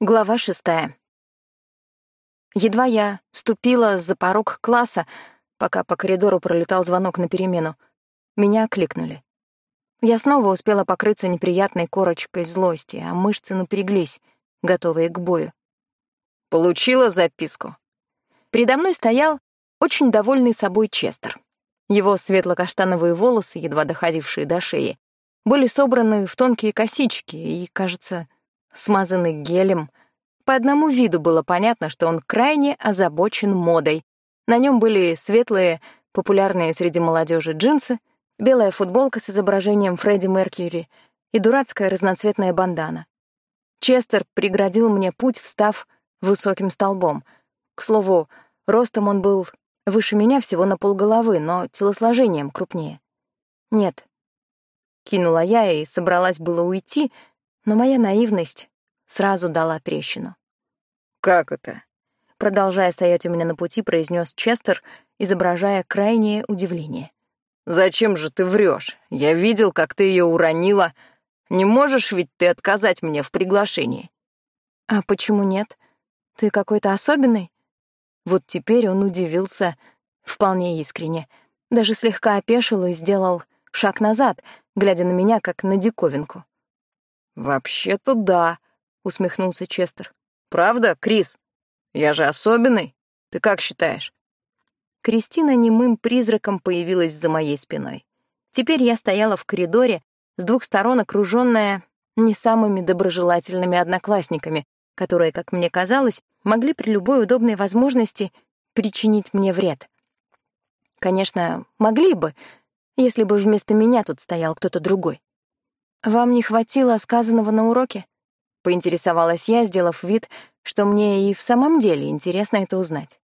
Глава шестая. Едва я ступила за порог класса, пока по коридору пролетал звонок на перемену, меня окликнули. Я снова успела покрыться неприятной корочкой злости, а мышцы напряглись, готовые к бою. Получила записку. Передо мной стоял очень довольный собой Честер. Его светло-каштановые волосы, едва доходившие до шеи, были собраны в тонкие косички и, кажется, смазанный гелем. По одному виду было понятно, что он крайне озабочен модой. На нем были светлые, популярные среди молодежи джинсы, белая футболка с изображением Фредди Меркьюри и дурацкая разноцветная бандана. Честер преградил мне путь, встав высоким столбом. К слову, ростом он был выше меня всего на полголовы, но телосложением крупнее. «Нет», — кинула я и собралась было уйти, — но моя наивность сразу дала трещину. «Как это?» Продолжая стоять у меня на пути, произнес Честер, изображая крайнее удивление. «Зачем же ты врешь? Я видел, как ты ее уронила. Не можешь ведь ты отказать мне в приглашении?» «А почему нет? Ты какой-то особенный?» Вот теперь он удивился вполне искренне. Даже слегка опешил и сделал шаг назад, глядя на меня, как на диковинку. «Вообще-то да», — усмехнулся Честер. «Правда, Крис? Я же особенный. Ты как считаешь?» Кристина немым призраком появилась за моей спиной. Теперь я стояла в коридоре, с двух сторон окружённая не самыми доброжелательными одноклассниками, которые, как мне казалось, могли при любой удобной возможности причинить мне вред. Конечно, могли бы, если бы вместо меня тут стоял кто-то другой. «Вам не хватило сказанного на уроке?» — поинтересовалась я, сделав вид, что мне и в самом деле интересно это узнать.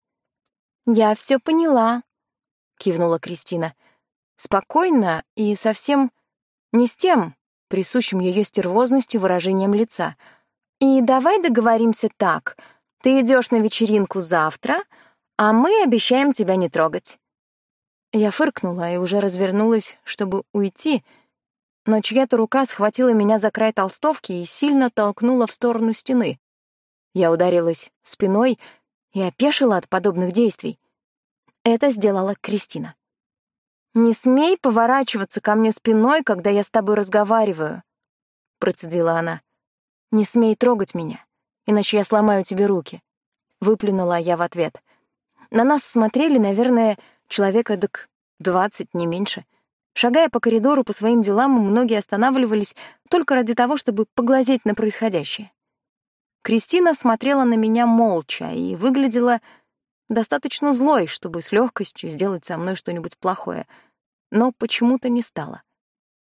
«Я все поняла», — кивнула Кристина. Спокойно и совсем не с тем, присущим ее стервозности выражением лица. «И давай договоримся так. Ты идешь на вечеринку завтра, а мы обещаем тебя не трогать». Я фыркнула и уже развернулась, чтобы уйти — но чья-то рука схватила меня за край толстовки и сильно толкнула в сторону стены. Я ударилась спиной и опешила от подобных действий. Это сделала Кристина. «Не смей поворачиваться ко мне спиной, когда я с тобой разговариваю», — процедила она. «Не смей трогать меня, иначе я сломаю тебе руки», — выплюнула я в ответ. На нас смотрели, наверное, человека дак двадцать, не меньше — Шагая по коридору по своим делам, многие останавливались только ради того, чтобы поглазеть на происходящее. Кристина смотрела на меня молча и выглядела достаточно злой, чтобы с легкостью сделать со мной что-нибудь плохое, но почему-то не стала.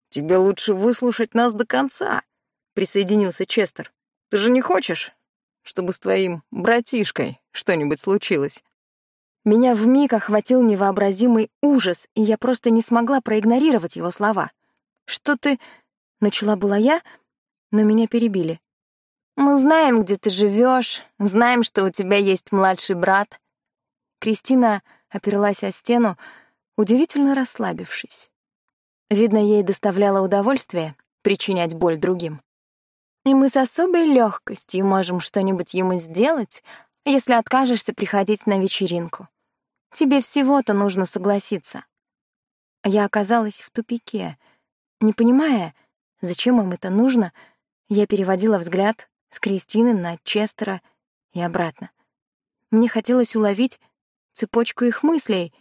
«Тебе лучше выслушать нас до конца», — присоединился Честер. «Ты же не хочешь, чтобы с твоим братишкой что-нибудь случилось?» Меня вмиг охватил невообразимый ужас, и я просто не смогла проигнорировать его слова. «Что ты...» — начала была я, но меня перебили. «Мы знаем, где ты живешь, знаем, что у тебя есть младший брат». Кристина оперлась о стену, удивительно расслабившись. Видно, ей доставляло удовольствие причинять боль другим. «И мы с особой легкостью можем что-нибудь ему сделать, если откажешься приходить на вечеринку. Тебе всего-то нужно согласиться. Я оказалась в тупике. Не понимая, зачем им это нужно, я переводила взгляд с Кристины на Честера и обратно. Мне хотелось уловить цепочку их мыслей,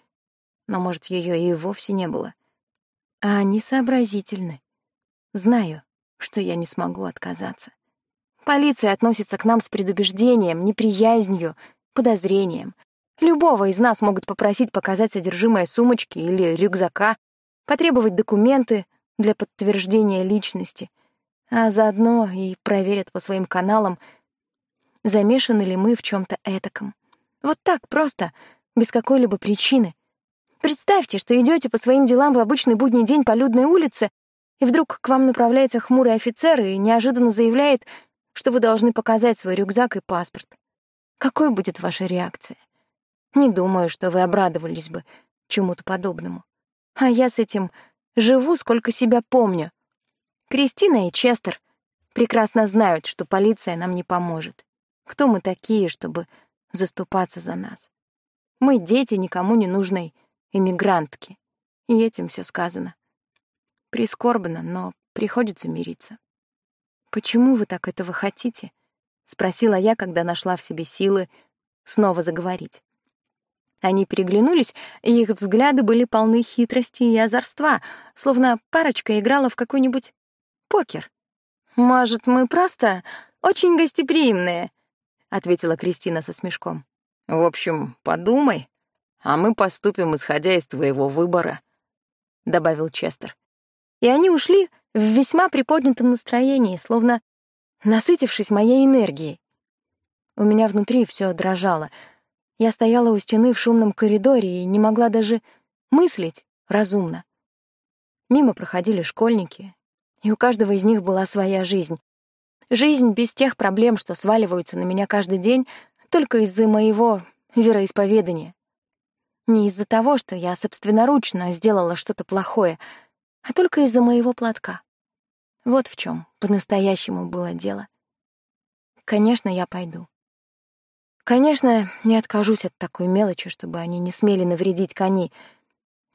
но, может, ее и вовсе не было. А они сообразительны. Знаю, что я не смогу отказаться. Полиция относится к нам с предубеждением, неприязнью, подозрением. Любого из нас могут попросить показать содержимое сумочки или рюкзака, потребовать документы для подтверждения личности, а заодно и проверят по своим каналам, замешаны ли мы в чем то этаком. Вот так просто, без какой-либо причины. Представьте, что идете по своим делам в обычный будний день по людной улице, и вдруг к вам направляется хмурый офицер и неожиданно заявляет, что вы должны показать свой рюкзак и паспорт. Какой будет ваша реакция? Не думаю, что вы обрадовались бы чему-то подобному. А я с этим живу, сколько себя помню. Кристина и Честер прекрасно знают, что полиция нам не поможет. Кто мы такие, чтобы заступаться за нас? Мы дети никому не нужной эмигрантки. И этим все сказано. Прискорбно, но приходится мириться. «Почему вы так этого хотите?» — спросила я, когда нашла в себе силы снова заговорить. Они переглянулись, и их взгляды были полны хитрости и озорства, словно парочка играла в какой-нибудь покер. «Может, мы просто очень гостеприимные?» — ответила Кристина со смешком. «В общем, подумай, а мы поступим, исходя из твоего выбора», — добавил Честер. И они ушли в весьма приподнятом настроении, словно насытившись моей энергией. У меня внутри все дрожало — я стояла у стены в шумном коридоре и не могла даже мыслить разумно. Мимо проходили школьники, и у каждого из них была своя жизнь. Жизнь без тех проблем, что сваливаются на меня каждый день только из-за моего вероисповедания. Не из-за того, что я собственноручно сделала что-то плохое, а только из-за моего платка. Вот в чем по-настоящему было дело. Конечно, я пойду. Конечно, не откажусь от такой мелочи, чтобы они не смели навредить кони.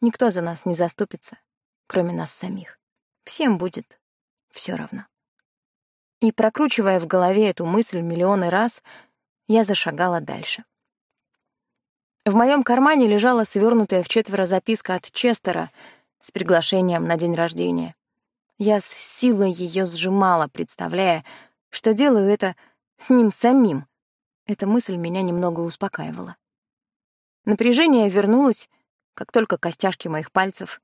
Никто за нас не заступится, кроме нас самих. Всем будет все равно. И, прокручивая в голове эту мысль миллионы раз, я зашагала дальше. В моем кармане лежала свернутая в четверо записка от Честера с приглашением на день рождения. Я с силой ее сжимала, представляя, что делаю это с ним самим, эта мысль меня немного успокаивала. Напряжение вернулось, как только костяшки моих пальцев,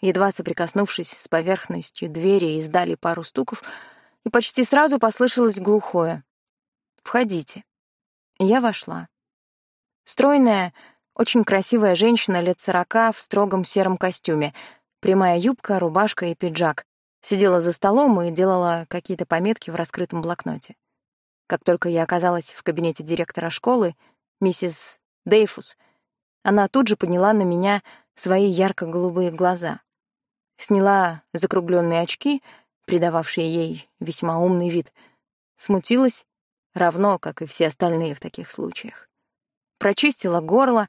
едва соприкоснувшись с поверхностью двери, издали пару стуков, и почти сразу послышалось глухое. «Входите». я вошла. Стройная, очень красивая женщина лет сорока в строгом сером костюме, прямая юбка, рубашка и пиджак, сидела за столом и делала какие-то пометки в раскрытом блокноте. Как только я оказалась в кабинете директора школы, миссис Дейфус, она тут же подняла на меня свои ярко-голубые глаза. Сняла закругленные очки, придававшие ей весьма умный вид, смутилась, равно, как и все остальные в таких случаях. Прочистила горло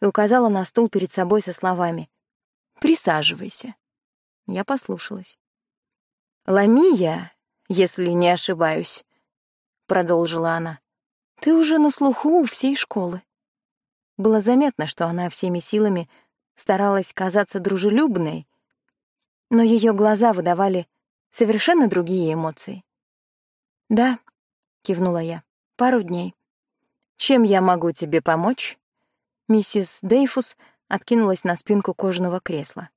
и указала на стул перед собой со словами «Присаживайся». Я послушалась. Ламия, если не ошибаюсь, продолжила она. Ты уже на слуху у всей школы. Было заметно, что она всеми силами старалась казаться дружелюбной, но ее глаза выдавали совершенно другие эмоции. «Да», — кивнула я, — «пару дней». «Чем я могу тебе помочь?» Миссис Дейфус откинулась на спинку кожаного кресла.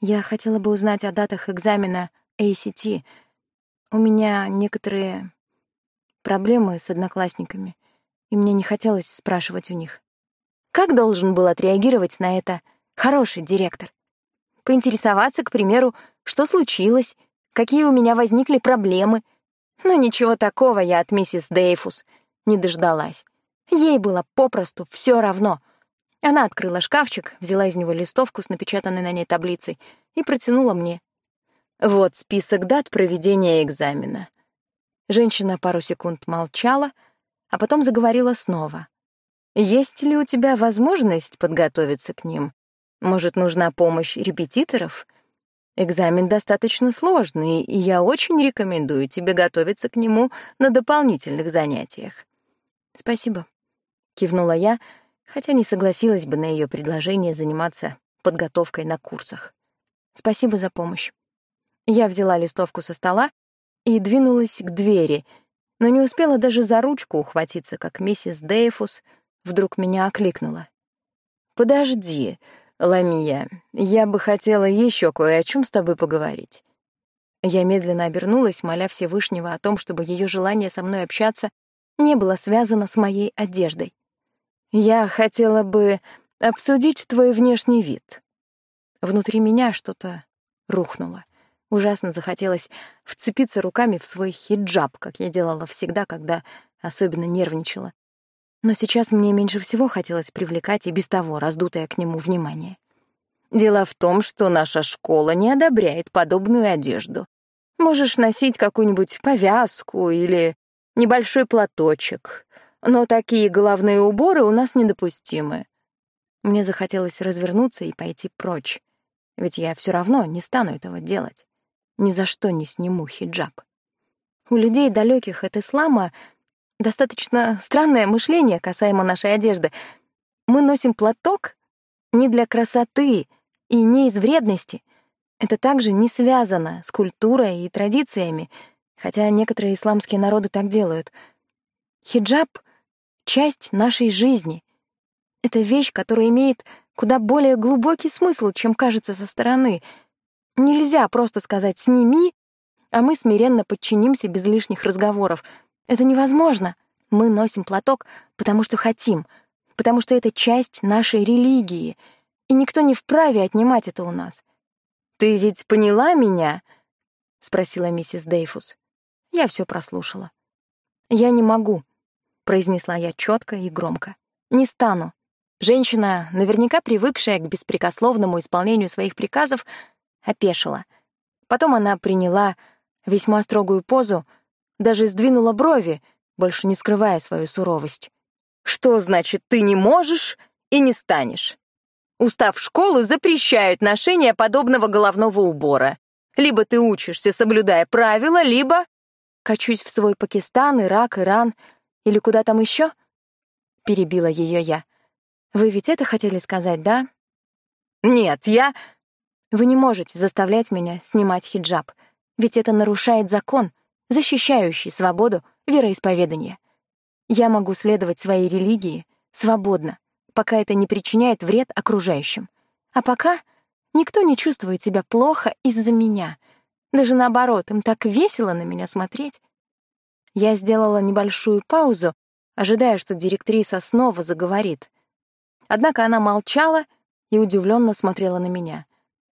«Я хотела бы узнать о датах экзамена ACT. У меня некоторые проблемы с одноклассниками, и мне не хотелось спрашивать у них. Как должен был отреагировать на это хороший директор? Поинтересоваться, к примеру, что случилось, какие у меня возникли проблемы. Но ничего такого я от миссис Дейфус не дождалась. Ей было попросту все равно. Она открыла шкафчик, взяла из него листовку с напечатанной на ней таблицей и протянула мне. Вот список дат проведения экзамена. Женщина пару секунд молчала, а потом заговорила снова. «Есть ли у тебя возможность подготовиться к ним? Может, нужна помощь репетиторов? Экзамен достаточно сложный, и я очень рекомендую тебе готовиться к нему на дополнительных занятиях». «Спасибо», — кивнула я, хотя не согласилась бы на ее предложение заниматься подготовкой на курсах. «Спасибо за помощь». Я взяла листовку со стола и двинулась к двери, но не успела даже за ручку ухватиться, как миссис Дейфус вдруг меня окликнула. «Подожди, Ламия, я бы хотела еще кое о чем с тобой поговорить». Я медленно обернулась, моля Всевышнего о том, чтобы ее желание со мной общаться не было связано с моей одеждой. «Я хотела бы обсудить твой внешний вид». Внутри меня что-то рухнуло. Ужасно захотелось вцепиться руками в свой хиджаб, как я делала всегда, когда особенно нервничала. Но сейчас мне меньше всего хотелось привлекать и без того раздутое к нему внимание. Дело в том, что наша школа не одобряет подобную одежду. Можешь носить какую-нибудь повязку или небольшой платочек. Но такие головные уборы у нас недопустимы. Мне захотелось развернуться и пойти прочь, ведь я все равно не стану этого делать. Ни за что не сниму хиджаб. У людей, далеких от ислама, достаточно странное мышление касаемо нашей одежды. Мы носим платок не для красоты и не из вредности. Это также не связано с культурой и традициями, хотя некоторые исламские народы так делают. Хиджаб — часть нашей жизни — это вещь, которая имеет куда более глубокий смысл, чем кажется со стороны. Нельзя просто сказать «сними», а мы смиренно подчинимся без лишних разговоров. Это невозможно. Мы носим платок, потому что хотим, потому что это часть нашей религии, и никто не вправе отнимать это у нас. «Ты ведь поняла меня?» — спросила миссис Дейфус. Я все прослушала. «Я не могу», — произнесла я четко и громко. «Не стану. Женщина, наверняка привыкшая к беспрекословному исполнению своих приказов, опешила. Потом она приняла весьма строгую позу, даже сдвинула брови, больше не скрывая свою суровость. «Что значит «ты не можешь и не станешь»?» Устав школы запрещают ношение подобного головного убора. Либо ты учишься, соблюдая правила, либо... Качусь в свой Пакистан, Ирак, Иран или куда там еще? Перебила ее я. Вы ведь это хотели сказать, да? Нет, я... Вы не можете заставлять меня снимать хиджаб, ведь это нарушает закон, защищающий свободу вероисповедания. Я могу следовать своей религии свободно, пока это не причиняет вред окружающим. А пока никто не чувствует себя плохо из-за меня. Даже наоборот, им так весело на меня смотреть. Я сделала небольшую паузу, ожидая, что директриса снова заговорит — Однако она молчала и удивленно смотрела на меня.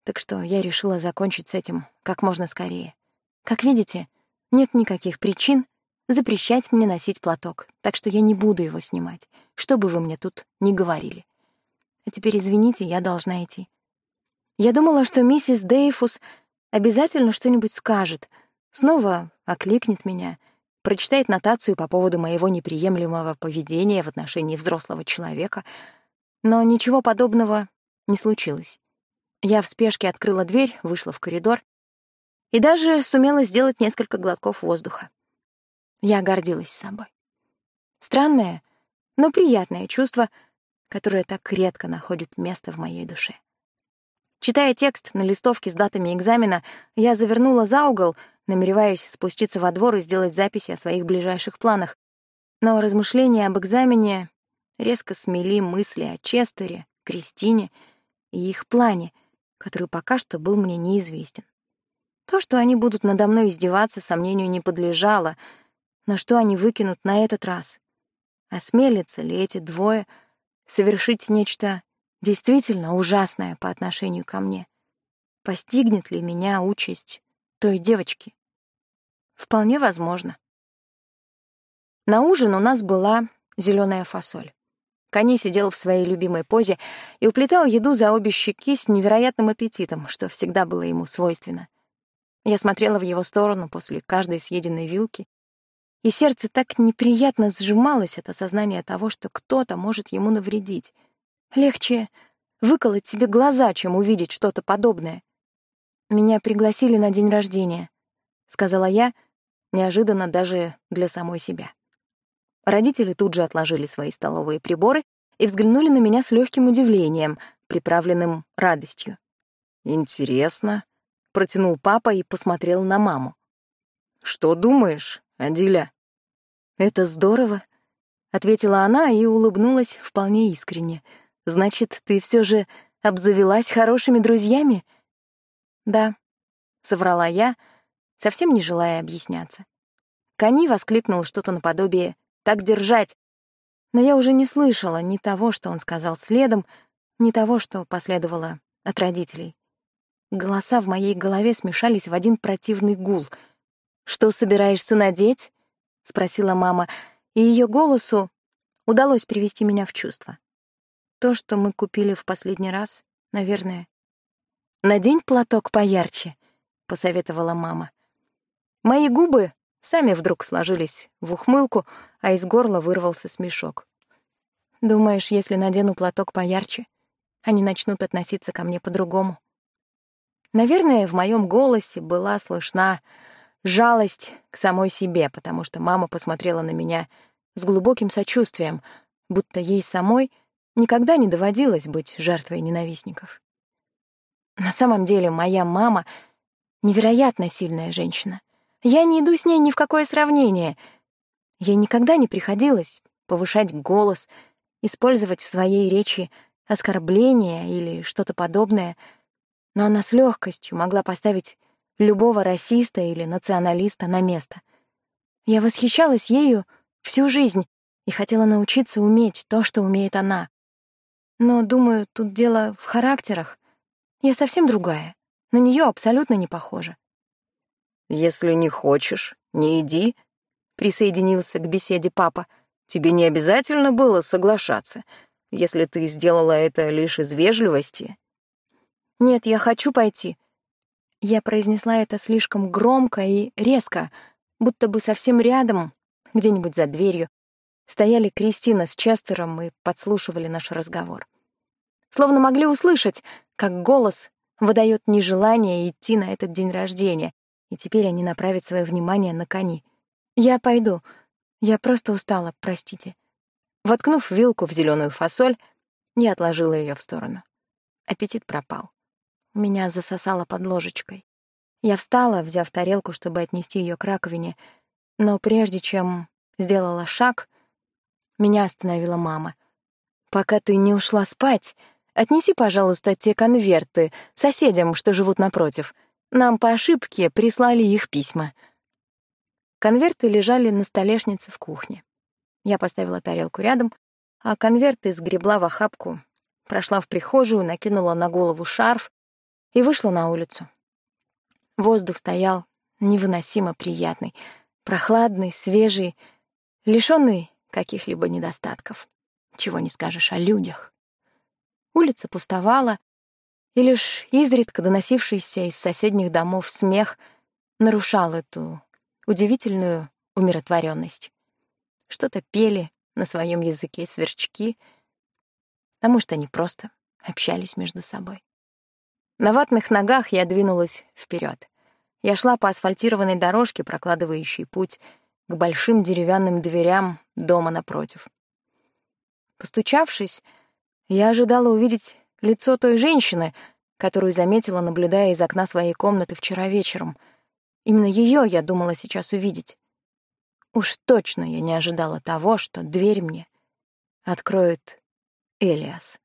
Так что я решила закончить с этим как можно скорее. Как видите, нет никаких причин запрещать мне носить платок, так что я не буду его снимать, что бы вы мне тут ни говорили. А теперь извините, я должна идти. Я думала, что миссис Дейфус обязательно что-нибудь скажет, снова окликнет меня, прочитает нотацию по поводу моего неприемлемого поведения в отношении взрослого человека — но ничего подобного не случилось. Я в спешке открыла дверь, вышла в коридор и даже сумела сделать несколько глотков воздуха. Я гордилась собой. Странное, но приятное чувство, которое так редко находит место в моей душе. Читая текст на листовке с датами экзамена, я завернула за угол, намереваясь спуститься во двор и сделать записи о своих ближайших планах. Но размышления об экзамене резко смели мысли о Честере, Кристине и их плане, который пока что был мне неизвестен. То, что они будут надо мной издеваться, сомнению не подлежало, но что они выкинут на этот раз? Осмелятся ли эти двое совершить нечто действительно ужасное по отношению ко мне? Постигнет ли меня участь той девочки? Вполне возможно. На ужин у нас была зеленая фасоль. Кони сидел в своей любимой позе и уплетал еду за обе щеки с невероятным аппетитом, что всегда было ему свойственно. Я смотрела в его сторону после каждой съеденной вилки, и сердце так неприятно сжималось от осознания того, что кто-то может ему навредить. Легче выколоть себе глаза, чем увидеть что-то подобное. «Меня пригласили на день рождения», — сказала я, неожиданно даже для самой себя. Родители тут же отложили свои столовые приборы и взглянули на меня с легким удивлением, приправленным радостью. «Интересно», — протянул папа и посмотрел на маму. «Что думаешь, Адиля?» «Это здорово», — ответила она и улыбнулась вполне искренне. «Значит, ты все же обзавелась хорошими друзьями?» «Да», — соврала я, совсем не желая объясняться. Кани воскликнул что-то наподобие так держать. Но я уже не слышала ни того, что он сказал следом, ни того, что последовало от родителей. Голоса в моей голове смешались в один противный гул. «Что собираешься надеть?» — спросила мама, и ее голосу удалось привести меня в чувство. То, что мы купили в последний раз, наверное. «Надень платок поярче», — посоветовала мама. Мои губы сами вдруг сложились в ухмылку, а из горла вырвался смешок. Думаешь, если надену платок поярче, они начнут относиться ко мне по-другому? Наверное, в моем голосе была слышна жалость к самой себе, потому что мама посмотрела на меня с глубоким сочувствием, будто ей самой никогда не доводилось быть жертвой ненавистников. На самом деле моя мама — невероятно сильная женщина. Я не иду с ней ни в какое сравнение. Ей никогда не приходилось повышать голос, использовать в своей речи оскорбления или что-то подобное, но она с легкостью могла поставить любого расиста или националиста на место. Я восхищалась ею всю жизнь и хотела научиться уметь то, что умеет она. Но, думаю, тут дело в характерах. Я совсем другая. На нее абсолютно не похожа. «Если не хочешь, не иди», — присоединился к беседе папа. «Тебе не обязательно было соглашаться, если ты сделала это лишь из вежливости». «Нет, я хочу пойти», я произнесла это слишком громко и резко, будто бы совсем рядом, где-нибудь за дверью, стояли Кристина с Честером и подслушивали наш разговор. Словно могли услышать, как голос выдает нежелание идти на этот день рождения, и теперь они направят свое внимание на кони. «Я пойду. Я просто устала, простите». Воткнув вилку в зеленую фасоль, я отложила ее в сторону. Аппетит пропал. Меня засосало под ложечкой. Я встала, взяв тарелку, чтобы отнести ее к раковине, но прежде чем сделала шаг, меня остановила мама. «Пока ты не ушла спать, отнеси, пожалуйста, те конверты соседям, что живут напротив. Нам по ошибке прислали их письма». Конверты лежали на столешнице в кухне. Я поставила тарелку рядом, а конверты сгребла в охапку, прошла в прихожую, накинула на голову шарф и вышла на улицу. Воздух стоял невыносимо приятный, прохладный, свежий, лишённый каких-либо недостатков. Чего не скажешь о людях. Улица пустовала, и лишь изредка доносившийся из соседних домов смех нарушал эту удивительную умиротворенность. Что-то пели на своем языке сверчки, а может, они просто общались между собой. На ватных ногах я двинулась вперед. Я шла по асфальтированной дорожке, прокладывающей путь к большим деревянным дверям дома напротив. Постучавшись, я ожидала увидеть лицо той женщины, которую заметила, наблюдая из окна своей комнаты вчера вечером. Именно ее я думала сейчас увидеть. Уж точно я не ожидала того, что дверь мне откроет Элиас.